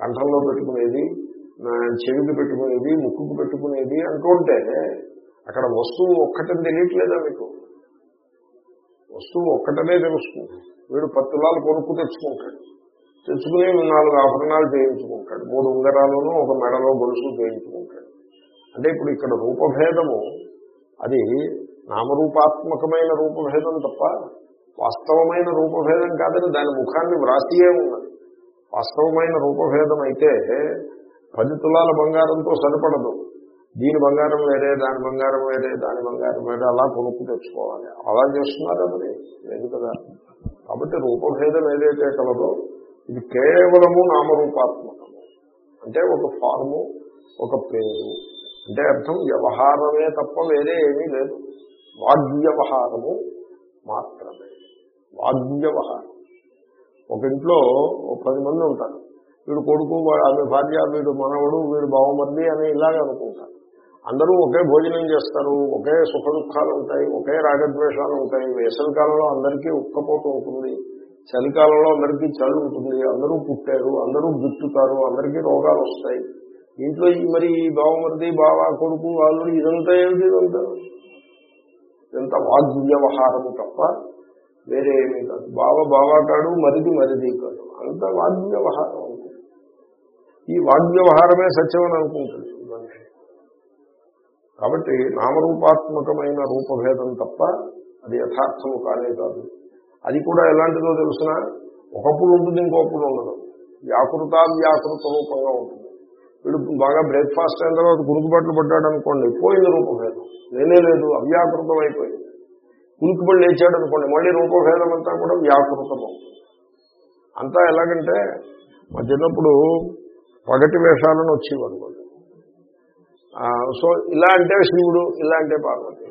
కంఠంలో పెట్టుకునేది చెవికి పెట్టుకునేది ముక్కుకు పెట్టుకునేది అంటుంటే అక్కడ వస్తువు ఒక్కటని తెలియట్లేదా మీకు? వస్తువు ఒక్కటనే తెలుస్తుంది. వీడు పత్తులాలు కొనుక్కు తెచ్చుకుంటాడు. తెచ్చుకుని నాలుగు ఆభరణాలు చేయించుకుంటాడు. మూడు ఉంగరాలను ఒక మెడలో గొలుసు చేయించుకుంటాడు. అంటే ఇప్పుడు ఇక్కడ రూపభేదము అది నామరూపాత్మకమైన రూపభేదం తప్ప వాస్తవమైన రూపభేదం కాదని దాని ముఖాన్ని వ్రాసియే ఉన్నది. వాస్తవమైన రూపభేదం అయితే పది తులాల బంగారంతో సరిపడదు. దీని బంగారం వేరే దాని బంగారం వేరే దాని బంగారం వేరే అలా కొనుక్కు తెచ్చుకోవాలి. అలా చేస్తున్నారా మరి లేదు కదా. కాబట్టి రూపభేదం ఏదైతే కలదో ఇది కేవలము నామరూపాత్మకము. అంటే ఒక ఫార్ము ఒక పేరు. అంటే అర్థం వ్యవహారమే తప్ప వేరే ఏమీ లేదు. వాగ్వ్యవహారము మాత్రమే. వాగ్వ్యవహారం. ఒక ఇంట్లో పది మంది ఉంటారు. వీడు కొడుకు ఆమె భార్య వీడు మనవడు వీడు బావమర్ది అని ఇలాగే అనుకుంటారు. అందరూ ఒకే భోజనం చేస్తారు ఒకే సుఖ దుఃఖాలు ఉంటాయి ఒకే రాగద్వేషాలు ఉంటాయి. వేసవి కాలంలో అందరికీ ఉక్కపోతూ ఉంటుంది. చలికాలంలో అందరికీ చలి ఉంటుంది. అందరూ పుట్టారు అందరూ గుర్తుతారు అందరికీ రోగాలు వస్తాయి. ఇంట్లో ఈ మరి బావమరిది బావ కొడుకు వాళ్ళు ఇదంతా ఏమిటి ఇదంతా? ఇదంతా వాగ్వ్యవహారము తప్ప వేరే ఏమీ కాదు. బావ బావాకాడు మరిది మరిది కాదు అంత వాగ్వ్యవహారం ఉంటుంది ఈ వాగ్వ్యవహారమే సత్యమని అనుకుంటుంది మనిషి. కాబట్టి నామరూపాత్మకమైన రూపభేదం తప్ప అది యథార్థము కానే కాదు. అది కూడా ఎలాంటిదో తెలిసిన? ఒకప్పుడు ఉంటుంది ఇంకొకప్పుడు ఉండదు. వ్యాకృత వ్యాకృత రూపంగా ఉంటుంది. వీడు బాగా బ్రేక్ఫాస్ట్ అయిన తర్వాత గురుకుబట్లు పడ్డాడు అనుకోండి పోయింది రూపభేదం. నేనే లేదు అవ్యాకృతం అయిపోయింది కులుకుబడి లేచాడు అనుకోండి మళ్ళీ రూపభేదం అంతా కూడా వ్యాకృతం అవుతుంది. అంతా ఎలాగంటే మా చిన్నప్పుడు పగటి వేషాలను వచ్చేవారు వాళ్ళు సో ఇలా అంటే శివుడు ఇలా అంటే పార్వతి.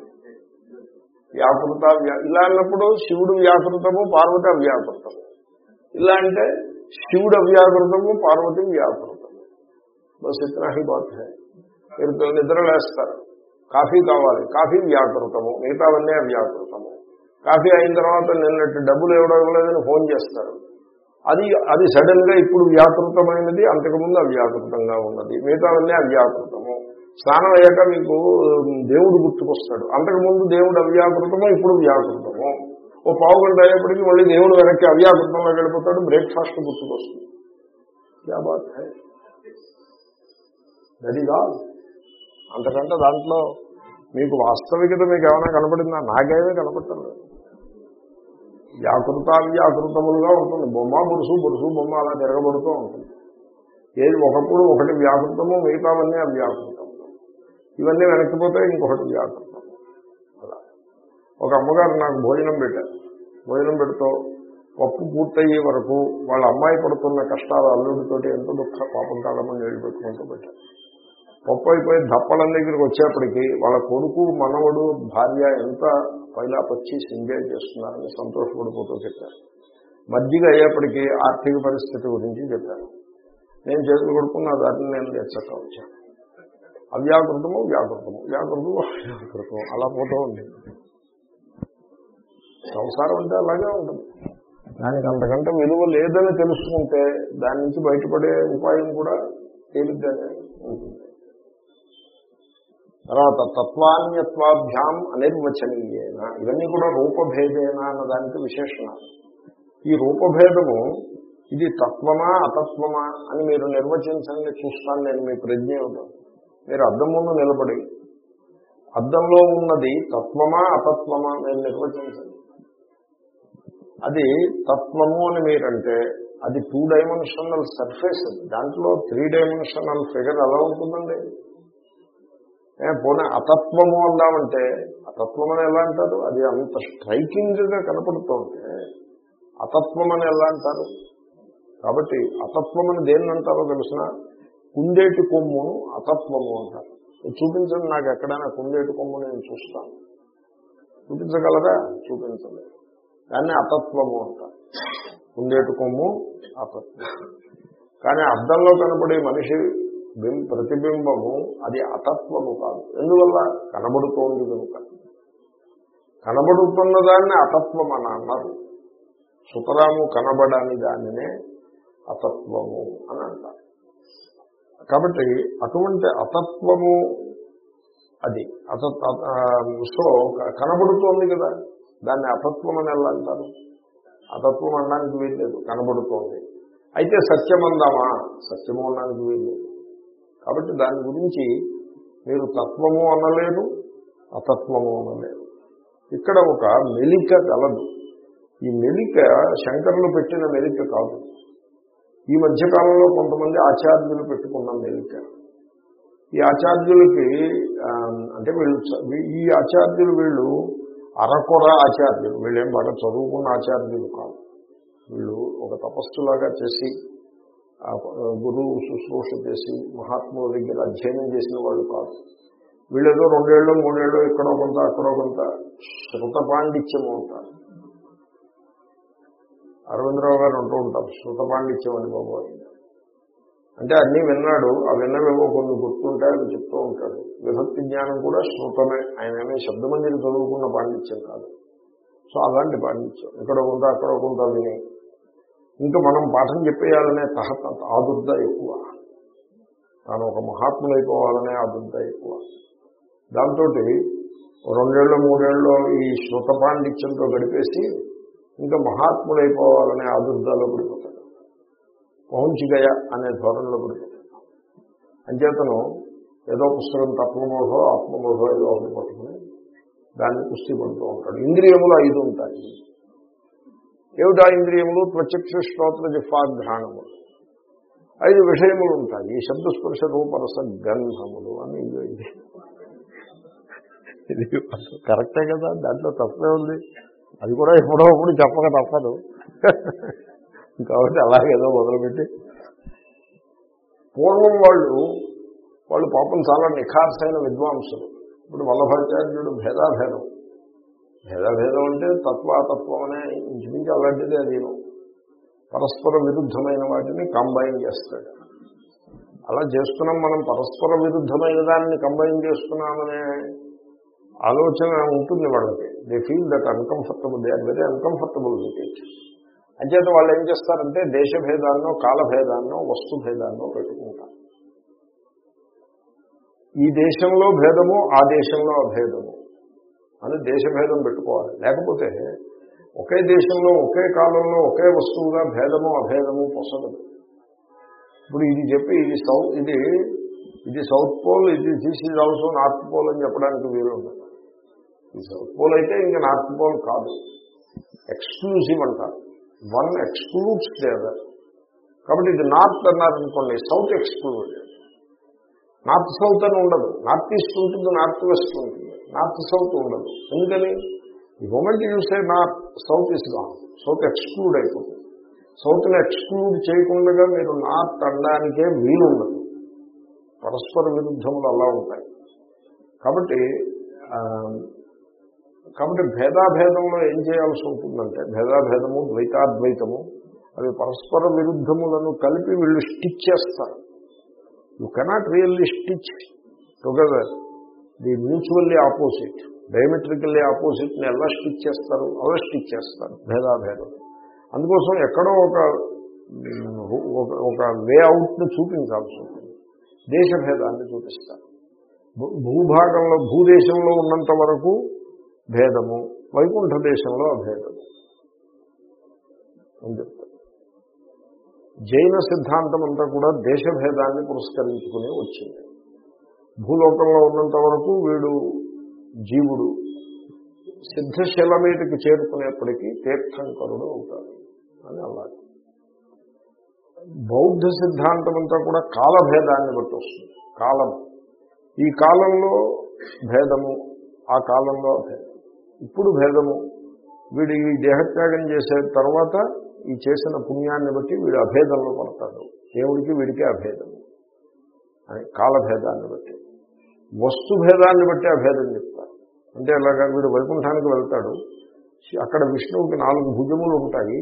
వ్యాకృత ఇలా అన్నప్పుడు శివుడు వ్యాకృతము పార్వతి అవ్యాకృతము. ఇలా అంటే శివుడు అవ్యాకృతము పార్వతి వ్యాకృతము. బస్ ఇతనా హీ బాత్ హై మీరు నిద్ర వేస్తారు కాఫీ కావాలి. కాఫీ వ్యాకృతము. మిగతావన్నీ అవ్యాకృతము. కాఫీ అయిన తర్వాత నిన్నటి డబ్బులు ఇవ్వడం ఇవ్వలేదని ఫోన్ చేస్తారు. అది అది సడన్గా ఇప్పుడు వ్యాకృతమైనది అంతకుముందు అవ్యాకృతంగా ఉన్నది. మిగతావన్నీ అవ్యాకృతము. స్నానం అయ్యాక మీకు దేవుడు గుర్తుకొస్తాడు. అంతకుముందు దేవుడు అవ్యాకృతము ఇప్పుడు వ్యాకృతము. ఓ పావు గంట అయ్యేప్పటికీ మళ్ళీ దేవుడు వెనక్కి అవ్యాకృతంలో వెళ్ళిపోతాడు బ్రేక్ఫాస్ట్ గుర్తుకొస్తుంది. బాత్ దట్ ఈజ్ ఆల్ అంతకంటే దాంట్లో మీకు వాస్తవికత మీకు ఏమైనా కనపడిందా? నాకేమీ కనపడటం లేదు వ్యాకృత వ్యాకృతములుగా ఉంటుంది. బొమ్మ బురుసు బురుసు బొమ్మ అలా తిరగబడుతూ ఉంటుంది. ఏది ఒకప్పుడు ఒకటి వ్యాకృతము మిగతావన్నీ అవ్యాకృతము. ఇవన్నీ వెనక్కిపోతే ఇంకొకటి వ్యాకృతం. అలా. ఒక అమ్మగారు నాకు భోజనం పెట్టారు. భోజనం పెడుతూ పప్పు పూర్తయ్యే వరకు వాళ్ళ అమ్మాయి పడుతున్న కష్టాలు అల్లుడితోటి ఎంతో దుఃఖ పాపం కాలమని వెళ్ళిపెట్టుకుంటూ పెట్టారు. పప్పు అయిపోయి దప్పలం దగ్గరికి వచ్చేప్పటికీ వాళ్ళ కొడుకు మనవడు భార్య ఎంత పైలాపొచ్చి ఎంజాయ్ చేస్తున్నారని సంతోషపడిపోతూ చెప్పారు. మజ్జిగ అయ్యేప్పటికీ ఆర్థిక పరిస్థితి గురించి చెప్పారు. నేను చేతులు కొడుకున్న దాన్ని నేను తెచ్చక వచ్చాను. అవ్యాకృతము వ్యాకృతము వ్యాకృతము వ్యాకృతం అలా పోతూ ఉంది సంసారం అంటే అలాగే ఉంటుంది. దానికి అంతకంటే విలువ లేదని తెలుసుకుంటే దాని నుంచి బయటపడే ఉపాయం కూడా తేలిగ్గానే ఉంటుంది. తర్వాత తత్వాన్యత్వాభ్యాం అనిర్వచనీయేన. ఇవన్నీ కూడా రూపభేదేన అన్న దానికి విశేషణాలు. ఈ రూపభేదము ఇది తత్వమా అతత్వమా అని మీరు నిర్వచించండి చూస్తాను నేను మీ ప్రజ్ఞ మీరు అద్దం ముందు నిలబడి అద్దంలో ఉన్నది తత్వమా అతత్వమా మీరు నిర్వచించండి. అది తత్వము అని మీరంటే అది టూ డైమెన్షనల్ సర్ఫేస్ దాంట్లో త్రీ డైమెన్షనల్ ఫిగర్ ఎలా ఉంటుందండి? పోనీ అతత్వము అందామంటే అతత్వం అని ఎలా అంటారు? అది అంత స్ట్రైకింగ్గా కనపడుతుంటే అతత్వం అని ఎలా అంటారు? కాబట్టి అతత్వం అని దేన్ని అంటారో తెలిసిన? కుందేటి కొమ్మును అతత్వము అంటారు. చూపించండి నాకు ఎక్కడైనా కుందేటి కొమ్ము నేను చూస్తాను. చూపించగలరా? చూపించలేదు. దాన్ని అతత్వము అంటారు. కుందేటి కొమ్ము అతత్వం కానీ అద్దంలో కనపడే మనిషి బిం- ప్రతిబింబము అది అతత్వము కాదు. ఎందువల్ల? కనబడుతోంది కనుక. కనబడుతున్న దాన్ని అతత్వం అని అన్నారు. సుతరాము కనబడని దానినే అతత్వము అని అంటారు. కాబట్టి అటువంటి అతత్వము అది అత సో కనబడుతోంది కదా. దాన్ని అతత్వం అని ఎలా అంటారు? అతత్వం అనడానికి వీల్లేదు. కనబడుతోంది. అయితే సత్యం అందామా సత్యము అనడానికి వీల్లేదు. కాబట్టి దాని గురించి మీరు తత్వము అనలేరు అతత్వము అనలేరు ఇక్కడ ఒక మెలిక కలదు. ఈ మెలిక శంకరులు పెట్టిన మెలిక కాదు. ఈ మధ్యకాలంలో కొంతమంది ఆచార్యులు పెట్టుకున్న మెలిక. ఈ ఆచార్యులకి అంటే వీళ్ళు ఈ ఆచార్యులు వీళ్ళు అరకొర ఆచార్యులు. వీళ్ళేం బాగా చదువుకున్న ఆచార్యులు కాదు. వీళ్ళు ఒక తపస్సులాగా చేసి గురువు శుశ్రూష చేసి మహాత్ముల దగ్గర అధ్యయనం చేసిన వాళ్ళు కాదు. వీళ్ళేదో రెండేళ్ళు మూడేళ్ళు ఇక్కడో కొంత అక్కడో కొంత శృత పాండిత్యము ఉంటారు. అరవిందరావు గారు అంటూ ఉంటారు శృత పాండిత్యం అని బాబు అంటే అన్నీ విన్నాడు ఆ విన్నవేవో కొన్ని గుర్తుంటాయని చెప్తూ ఉంటాడు. విభక్తి జ్ఞానం కూడా శృతమే. ఆయన ఏమీ శబ్దమంజరి చదువుకున్న పాండిత్యం కాదు. సో అలాంటి పాండిత్యం. ఇక్కడ కొంత అక్కడ కొంత విని ఇంకా మనం పాఠం చెప్పేయాలనే తహత ఆదుర్ద ఎక్కువ. తాను ఒక మహాత్ములైపోవాలనే ఆదుర్ద ఎక్కువ. దాంతో రెండేళ్ళు మూడేళ్ళు ఈ శృత పాండిత్యంతో గడిపేసి ఇంకా మహాత్ములైపోవాలనే ఆదుర్దాలో పడిపోతాడు. పౌంచిగయ అనే ధోరణిలో పడిపోతాడు. అంచేతను ఏదో పుస్తకం తత్వమోహో ఆత్మమోహో ఏదో ఒకటి పట్టుకుని దాన్ని కుస్తీ పడుతూ ఉంటాడు. ఇంద్రియములు ఐదు ఉంటాయి. ఏమిటా ఇంద్రియములు ప్రత్యక్ష శ్రోత్ర జిఫాఘ్రాణములు ఐదు విషయములు ఉంటాయి ఈ శబ్దస్పర్శ రూపరస గంధములు అని ఇది. ఇది కరెక్టే కదా? దాంట్లో తప్పే ఉంది. అది కూడా ఎప్పుడో అప్పుడు చెప్పక తప్పదు. కాబట్టి అలాగేదో మొదలుపెట్టి. పూర్వం వాళ్ళు వాళ్ళు పాపం చాలా నిఖార్సైన విద్వాంసులు. ఇప్పుడు వల్లభాచార్యుడు భేదాభేదం. భేదభేదం అంటే తత్వాతత్వం అనే ఇంచుమించు అలాంటిదే అది. పరస్పర విరుద్ధమైన వాటిని కంబైన్ చేస్తాడు. అలా చేస్తున్నాం మనం పరస్పర విరుద్ధమైన దాన్ని కంబైన్ చేస్తున్నామనే ఆలోచన ఉంటుంది వాళ్ళకి. They feel that uncomfortable they are very uncomfortable with it అంచేత వాళ్ళు ఏం చేస్తారంటే దేశభేదాన్నో కాలభేదాన్నో వస్తు భేదాన్నో పెట్టుకుంటారు. ఈ దేశంలో భేదము ఆ దేశంలో అభేదము. అని దేశభేదం పెట్టుకోవాలి. లేకపోతే ఒకే దేశంలో ఒకే కాలంలో ఒకే వస్తువుగా భేదము అభేదము పొసదు. ఇప్పుడు ఇది చెప్పి ఇది సౌత్ ఇది ఇది సౌత్ పోల్ ఇది this is also north pole అని చెప్పడానికి వీలు ఉంటుంది ఇది సౌత్ పోల్ అయితే ఇంకా నార్త్ పోల్ కాదు. ఎక్స్క్లూజివ్ అంటారు. వన్ ఎక్స్క్లూడ్స్ ది కాబట్టి ఇది నార్త్ అన్నారనుకోండి సౌత్ ఎక్స్క్లూడ్ నార్త్ సౌత్ అని ఉండదు. నార్త్ ఈస్ట్ ఉంటుంది నార్త్ వెస్ట్ ఉంటుంది. నార్త్ సౌత్ ఉండదు. ఎందుకని? ఈ మూమెంట్ చూసే నార్త్ సౌత్ ఇస్గా సౌత్ ఎక్స్క్లూడ్ అయిపోతుంది. సౌత్ని ఎక్స్క్లూడ్ చేయకుండా మీరు నార్త్ అనడానికే వీలు ఉండదు పరస్పర విరుద్ధములు అలా ఉంటాయి. కాబట్టి కాబట్టి భేదాభేదంలో ఏం చేయాల్సి ఉంటుందంటే భేదాభేదము ద్వైతాద్వైతము అవి పరస్పర విరుద్ధములను కలిపి వీళ్ళు స్టిచ్ చేస్తారు. You cannot really stitch together the mutually opposite diametrically ఆపోజిట్ని ఎలా స్టిచ్ చేస్తారు అలా స్టిచ్ చేస్తారు భేదాభేదం. అందుకోసం ఎక్కడో ఒక ఒక- ఒక వే అవుట్ను చూపించాల్సి ఉంటుంది. దేశ భేదాన్ని చూపిస్తారు. భూ- భూభాగంలో భూదేశంలో ఉన్నంత వరకు భేదము వైకుంఠ దేశంలో అభేదము. అని చెప్తారు. జైన సిద్ధాంతం అంతా కూడా దేశభేదాన్ని పురస్కరించుకుని వచ్చింది. భూలోకంలో ఉన్నంత వరకు వీడు జీవుడు. సిద్ధశిల మీదకి చేరుకునేప్పటికీ తీర్థంకరుడు అవుతాడు అని అలాగే బౌద్ధ సిద్ధాంతం అంతా కూడా కాలభేదాన్ని బట్టి వస్తుంది. కాలం. ఈ కాలంలో భేదము ఆ కాలంలో అభేదం. ఇప్పుడు భేదము. వీడు ఈ దేహత్యాగం చేసే తర్వాత ఈ చేసిన పుణ్యాన్ని బట్టి వీడు అభేదంలో పడతాడు. దేవుడికి వీడికి అభేదము. అని కాలభేదాన్ని బట్టి. వస్తు భేదాన్ని బట్టి భేదం చెప్తారు. అంటే అలాగా వీడు వైకుంఠానికి వెళ్తాడు. అక్కడ విష్ణువుకి నాలుగు భుజములు ఉంటాయి.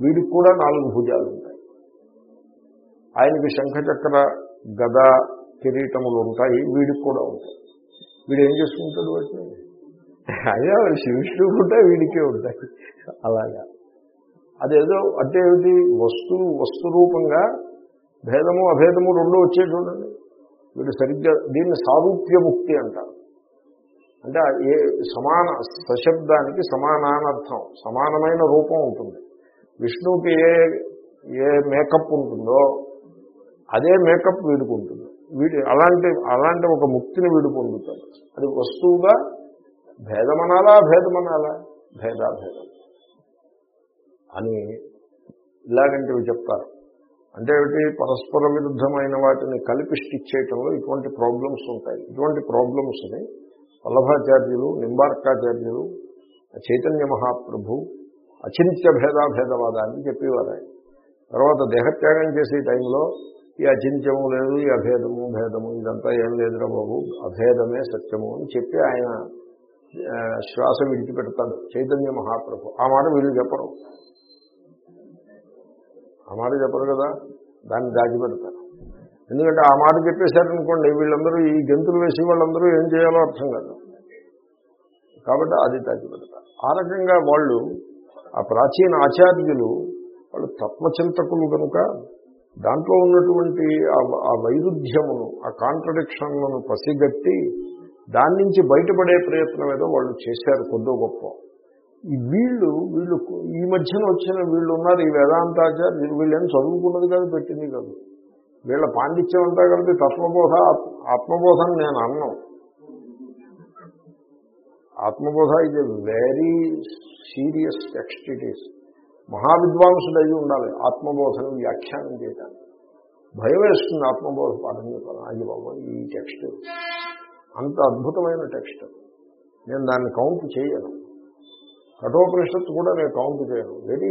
వీడికి కూడా నాలుగు భుజాలు ఉంటాయి. ఆయనకి శంఖచక్ర గద కిరీటములు ఉంటాయి. వీడికి కూడా ఉంటాయి. వీడు ఏం చేసుకుంటాడు వాటిని? అయ్యా విష్ణువుకు ఉంటాయి వీడికే ఉంటాయి. అలాగా. అదేదో అంటే ఏమిటి? వస్తువు వస్తు రూపంగా భేదము అభేదము రెండు వచ్చే చూడండి వీడు సరిగ్గా దీన్ని సారూప్యముక్తి అంటారు. అంటే ఏ సమాన సశబ్దానికి సమానానర్థం సమానమైన రూపం ఉంటుంది. విష్ణువుకి ఏ ఏ మేకప్ ఉంటుందో అదే మేకప్ వీడుకుంటుంది వీడి అలాంటి అలాంటి ఒక ముక్తిని వీడు పొందుతాడు. అది వస్తువుగా భేదమనాలా భేదమనాలా? భేదాభేదం. అని ఇలాగంటివి చెప్తారు. అంటే ఏమిటి? పరస్పర విరుద్ధమైన వాటిని కలిపి స్టిచ్ చేయటంలో ఇటువంటి ప్రాబ్లమ్స్ ఉంటాయి. ఇటువంటి ప్రాబ్లమ్స్ని వల్లభాచార్యులు నింబార్కాచార్యులు చైతన్య మహాప్రభు అచింత్య భేదాభేదవాదాన్ని చెప్పేవారు. తర్వాత దేహత్యాగం చేసే టైంలో ఈ అచింత్యము లేదు ఈ అభేదము భేదము ఇదంతా ఏం లేదురా బాబు అభేదమే సత్యము అని చెప్పి ఆయన శ్వాస విడిచిపెడతాడు చైతన్య మహాప్రభు. ఆ మాట వీళ్ళు చెప్పరు. ఆ మాట చెప్పరు కదా? దాన్ని దాచిపెడతారు. ఎందుకంటే ఆ మాట చెప్పేశారనుకోండి వీళ్ళందరూ ఈ గెంతులు వేసి వాళ్ళందరూ ఏం చేయాలో అర్థం కాదు. కాబట్టి అది దాచిపెడతారు. ఆ రకంగా వాళ్ళు ఆ ప్రాచీన ఆచార్యులు వాళ్ళు తత్వచింతకులు కనుక దాంట్లో ఉన్నటువంటి ఆ- వైరుధ్యమును ఆ కాంట్రడిక్షన్లను పసిగట్టి దాని నుంచి బయటపడే ప్రయత్నం ఏదో వాళ్ళు చేశారు కొద్దో గొప్ప. వీళ్ళు వీళ్ళు ఈ మధ్యన వచ్చిన వీళ్ళు ఉన్నారు ఈ వేదాంతాచార్యులు వీళ్ళేం చదువుకున్నది కాదు పెట్టింది కాదు. వీళ్ళ పాండిత్యం అంతా కలిపి తత్వబోధ ఆత్మబోధం నేను అన్నాం. ఆత్మబోధ ఇది very serious text it is మహావిద్వాంసుడు అయి ఉండాలి ఆత్మబోధను వ్యాఖ్యానం చేయడానికి భయం వేస్తుంది ఆత్మబోధ పాఠం చెప్పాలి అయ్యి బాబు ఈ టెక్స్ట్ అంత అద్భుతమైన టెక్స్ట్ నేను దాన్ని కౌంట్ చేయను. కఠోపనిషత్తు కూడా నేను కౌంట్ చేయను. Very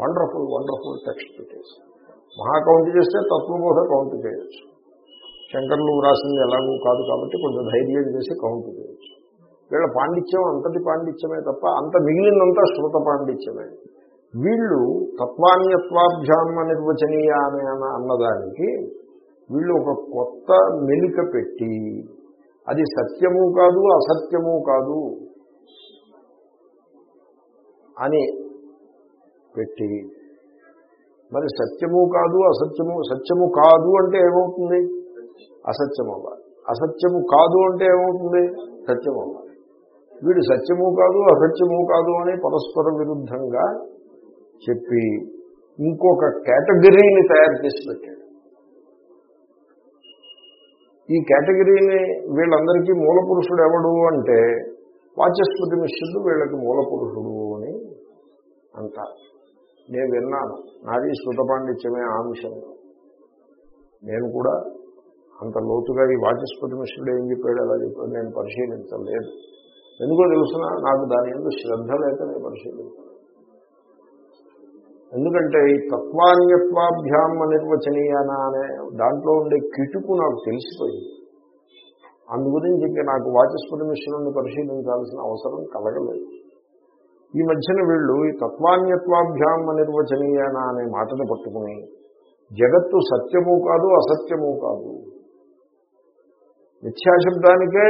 wonderful wonderful text it is మహా కౌంట్ చేస్తే తత్వబోధ కౌంట్ చేయొచ్చు. శంకర్లు వ్రాసింది ఎలాగూ కాదు కాబట్టి కొంచెం ధైర్యం చేసి కౌంట్ చేయొచ్చు. వీళ్ళ పాండిత్యం అంతటి పాండిత్యమే తప్ప అంత మిగిలినంతా శృత పాండిత్యమే. వీళ్ళు తత్వాన్యత్వాభ్యామ నిర్వచనీయ అనే అన్నదానికి వీళ్ళు ఒక కొత్త మెలిక పెట్టి అది సత్యము కాదు అసత్యము కాదు అని పెట్టి మరి సత్యము కాదు అసత్యము సత్యము కాదు అంటే ఏమవుతుంది? అసత్యం అవ్వాలి అసత్యము కాదు అంటే ఏమవుతుంది? సత్యం అవ్వాలి వీడు సత్యము కాదు అసత్యము కాదు అని పరస్పర విరుద్ధంగా చెప్పి ఇంకొక కేటగిరీని తయారు చేసి పెట్టాడు. ఈ కేటగిరీని వీళ్ళందరికీ మూల పురుషుడు ఎవడు అంటే వాచస్పతి మిశ్రుడు వీళ్ళకి మూల పురుషుడు అంటారు నేను విన్నాను. నాది శృత పాండిత్యమే ఆ విషయంలో నేను కూడా అంత లోతుగా ఈ వాచస్పతి మిశ్రుడు ఏం చెప్పాడు అలా చెప్పాడు నేను పరిశీలించలేదు. ఎందుకో తెలుసిన నాకు దాని ఎందుకు శ్రద్ధ లేక నేను పరిశీలించాను ఎందుకంటే ఈ తత్వాన్యత్వాభ్యాం నిర్వచనీయానా అనే దాంట్లో ఉండే కిటుకు నాకు తెలిసిపోయింది. అందు గురించి ఇంకా నాకు వాచస్పతి మిశ్రుడిని పరిశీలించాల్సిన అవసరం కలగలేదు. ఈ మధ్యన వీళ్ళు ఈ తత్వాన్యత్వాభ్యాం నిర్వచనీయన అనే మాటను పట్టుకుని జగత్తు సత్యము కాదు అసత్యము కాదు. మిథ్యాశబ్దానికే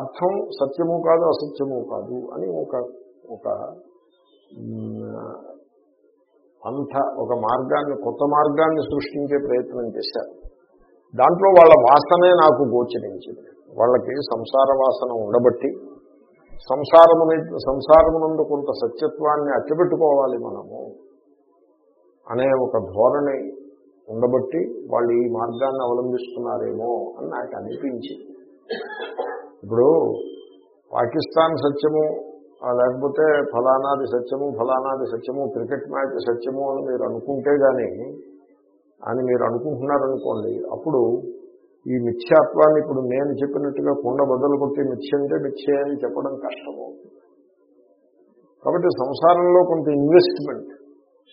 అర్థం సత్యము కాదు అసత్యము కాదు అని ఒక ఒక అంత ఒక మార్గాన్ని కొత్త మార్గాన్ని సృష్టించే ప్రయత్నం చేశారు. దాంట్లో వాళ్ళ వాసనే నాకు గోచరించింది. వాళ్ళకి సంసార వాసన ఉండబట్టి సంసారము సంసారమునందు కొంత సత్యత్వాన్ని అట్టబెట్టుకోవాలి మనము అనే ఒక ధోరణి ఉండబట్టి వాళ్ళు ఈ మార్గాన్ని అవలంబిస్తున్నారేమో అని నాకు అనిపించింది. ఇప్పుడు పాకిస్తాన్ సత్యము లేకపోతే ఫలానాది సత్యము ఫలానాది సత్యము క్రికెట్ మ్యాచ్ సత్యము అని మీరు అనుకుంటే కానీ అని మీరు అనుకుంటున్నారనుకోండి అప్పుడు ఈ మిథ్యాత్వాన్ని ఇప్పుడు నేను చెప్పినట్టుగా కుండ బదులు కొట్టి మిథ్య అంటే మిథ్య అని చెప్పడం కష్టమవుతుంది కాబట్టి సంసారంలో కొంత ఇన్వెస్ట్మెంట్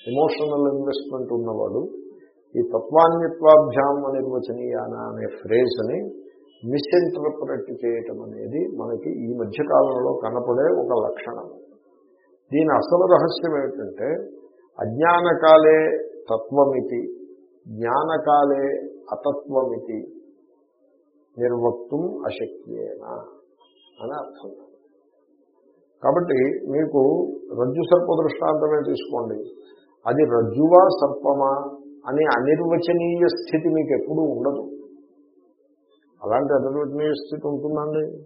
ఎమోషనల్ ఇన్వెస్ట్మెంట్ ఉన్నవాడు ఈ తత్వాన్యత్వాభ్యాం అనిర్వచనీయాన అనే ఫ్రేజ్ని మిస్ఇంటర్ప్రెట్ చేయటం అనేది మనకి ఈ మధ్యకాలంలో కనపడే ఒక లక్షణం. దీని అసలు రహస్యం ఏమిటంటే అజ్ఞానకాలే తత్వమితి జ్ఞానకాలే అతత్వమితి నిర్వక్తం అశక్యేనా అని అర్థం. కాబట్టి మీకు రజ్జు సర్ప దృష్టాంతమే తీసుకోండి. అది రజ్జువా సర్పమా అనే అనిర్వచనీయ స్థితి మీకు ఎప్పుడూ ఉండదు. అలాంటి అనిర్వచనీయ స్థితి ఉంటుందండి?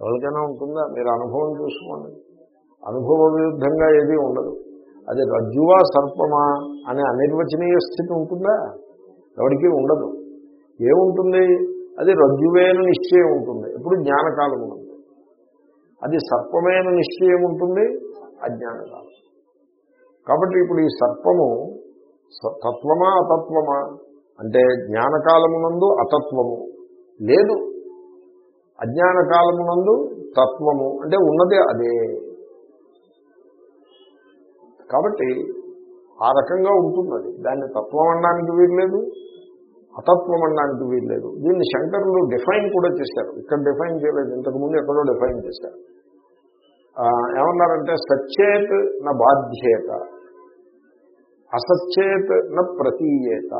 ఎవరికైనా ఉంటుందా? మీరు అనుభవం చూసుకోండి. అనుభవ విరుద్ధంగా ఏదీ ఉండదు. అది రజ్జువా సర్పమా అనే అనిర్వచనీయ స్థితి ఉంటుందా? ఎవరికి ఉండదు. ఏముంటుంది? అది రజ్జువేను నిశ్చయం ఉంటుంది. ఎప్పుడు జ్ఞానకాలం ఉంటుంది. అది సర్పమైన నిశ్చయం ఉంటుంది అజ్ఞానకాలం. కాబట్టి ఇప్పుడు ఈ సర్పము తత్వమా అతత్వమా? అంటే జ్ఞానకాలమునందు అతత్వము. లేదు. అజ్ఞానకాలమునందు తత్వము. అంటే ఉన్నదే అదే. కాబట్టి ఆ రకంగా ఉంటుంది అది దాన్ని తత్వం అనడానికి వీల్లేదు. అతత్వం అనడానికి వీల్లేదు. దీన్ని శంకరులు డిఫైన్ కూడా చేశారు. ఇక్కడ డిఫైన్ చేయలేదు. ఇంతకుముందు ఎక్కడో డిఫైన్ చేశారు. ఏమన్నారంటే సచ్చేత్ నా బాధ్యేత అసచ్చేత్ నా ప్రతీయేత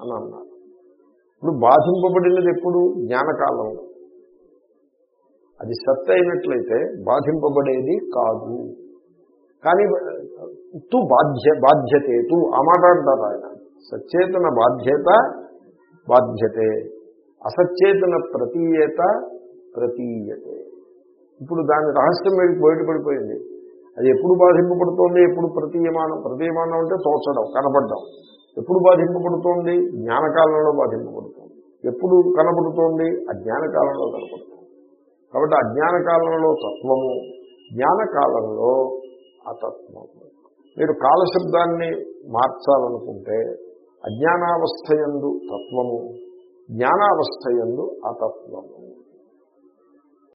అని అన్నారు. ఇప్పుడు బాధింపబడినది ఎప్పుడు? జ్ఞానకాలం. అది సత్ అయినట్లయితే బాధింపబడేది కాదు. కానీ తు బాధ్య బాధ్యతేతు ఆ మాట అంటారు ఆయన. సచేతన బాధ్యత బాధ్యతే. అసచేతన ప్రతీయత ప్రతీయతే. ఇప్పుడు దాని రహస్యం మీకు బయటపడిపోయింది. అది ఎప్పుడు బాధింపబడుతోంది? ఎప్పుడు ప్రతీయమానం? ప్రతీయమానం అంటే తోచడం కనపడడం ఎప్పుడు బాధింపబడుతోంది? జ్ఞానకాలంలో బాధింపబడుతోంది. ఎప్పుడు కనబడుతోంది? అజ్ఞానకాలంలో కనపడుతుంది కాబట్టి అజ్ఞానకాలంలో తత్వము జ్ఞానకాలంలో అతత్వము. మీరు కాలశబ్దాన్ని మార్చాలనుకుంటే అజ్ఞానావస్థయందు తత్వము జ్ఞానావస్థయందు అతత్వము